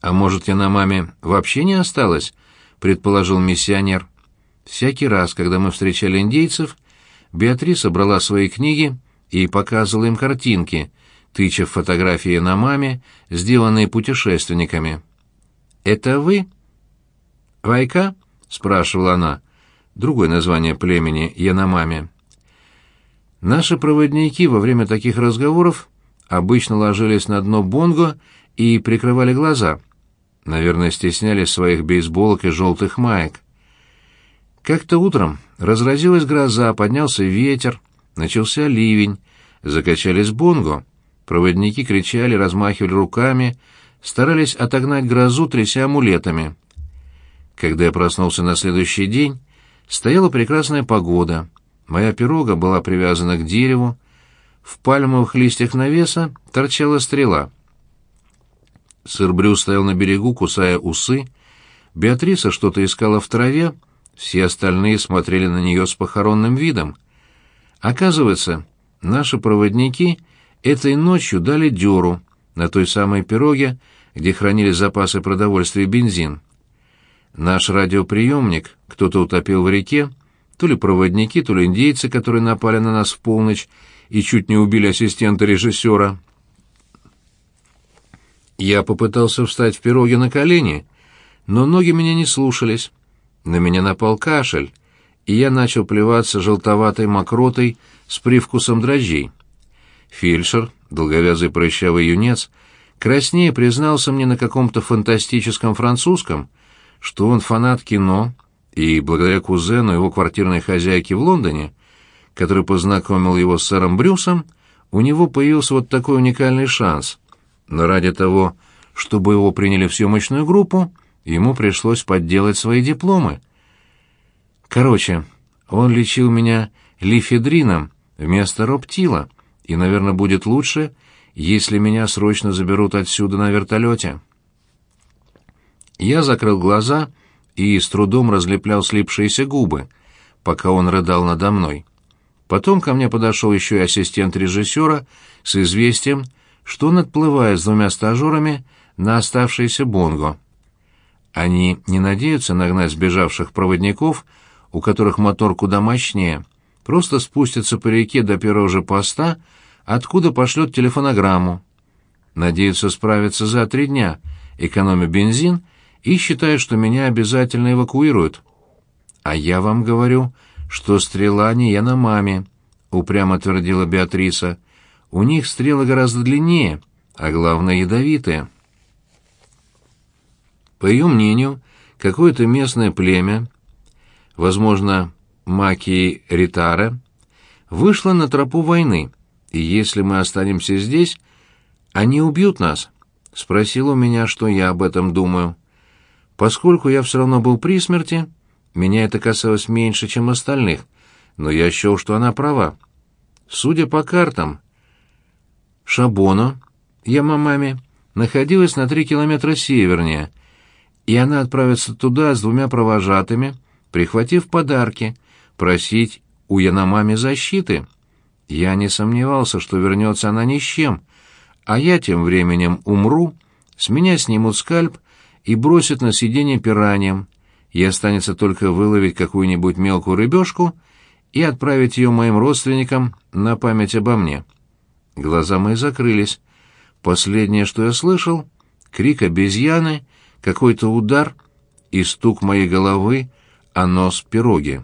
«А может, я на маме вообще не осталась?» — предположил миссионер. Всякий раз, когда мы встречали индейцев, Беатриса брала свои книги и показывала им картинки, тыча фотографии на маме, сделанные путешественниками. «Это вы?» «Вайка?» — спрашивала она. Другое название племени — Яномами. Наши проводники во время таких разговоров обычно ложились на дно бонго и прикрывали глаза. Наверное, стеснялись своих бейсболок и желтых маек. Как-то утром разразилась гроза, поднялся ветер, начался ливень, закачались бонго. Проводники кричали, размахивали руками, старались отогнать грозу, тряся амулетами. Когда я проснулся на следующий день, стояла прекрасная погода. Моя пирога была привязана к дереву, в пальмовых листьях навеса торчала стрела. Сыр Брю стоял на берегу, кусая усы. Беатриса что-то искала в траве, все остальные смотрели на нее с похоронным видом. Оказывается, наши проводники этой ночью дали дёру на той самой пироге, где хранили запасы продовольствия и бензин. Наш радиоприемник кто-то утопил в реке, то ли проводники, то ли индейцы, которые напали на нас в полночь и чуть не убили ассистента режиссера. Я попытался встать в пироге на колени, но ноги меня не слушались. На меня напал кашель, и я начал плеваться желтоватой мокротой с привкусом дрожжей. Фельдшер, долговязый прыщавый юнец, краснее признался мне на каком-то фантастическом французском, что он фанат кино, и благодаря кузену его квартирной хозяйки в Лондоне, который познакомил его с сэром Брюсом, у него появился вот такой уникальный шанс. Но ради того, чтобы его приняли в съемочную группу, ему пришлось подделать свои дипломы. Короче, он лечил меня лифедрином вместо роптила, и, наверное, будет лучше, если меня срочно заберут отсюда на вертолете. Я закрыл глаза и с трудом разлеплял слипшиеся губы, пока он рыдал надо мной. Потом ко мне подошел еще и ассистент режиссера с известием, что он отплывает с двумя стажерами на оставшиеся бонго. Они не надеются нагнать сбежавших проводников, у которых мотор куда мощнее, просто спустятся по реке до первого же поста, откуда пошлют телефонограмму. Надеются справиться за три дня, экономя бензин, и считают, что меня обязательно эвакуируют. А я вам говорю, что стрела не я на маме, упрямо твердила Беатриса. У них стрелы гораздо длиннее, а главное ядовитые. По ее мнению, какое-то местное племя, возможно, Маки Ритара, вышло на тропу войны, и если мы останемся здесь, они убьют нас. Спросил у меня, что я об этом думаю. Поскольку я все равно был при смерти, меня это касалось меньше, чем остальных, но я счел, что она права. Судя по картам, Шабоно, Ямамами, находилась на три километра севернее, и она отправится туда с двумя провожатыми, прихватив подарки, просить у Яномами защиты. Я не сомневался, что вернется она ни с чем, а я тем временем умру, с меня снимут скальп и бросят на сиденье пираньям, и останется только выловить какую-нибудь мелкую рыбешку и отправить ее моим родственникам на память обо мне. Глаза мои закрылись. Последнее, что я слышал — крик обезьяны, какой-то удар и стук моей головы о нос пироги.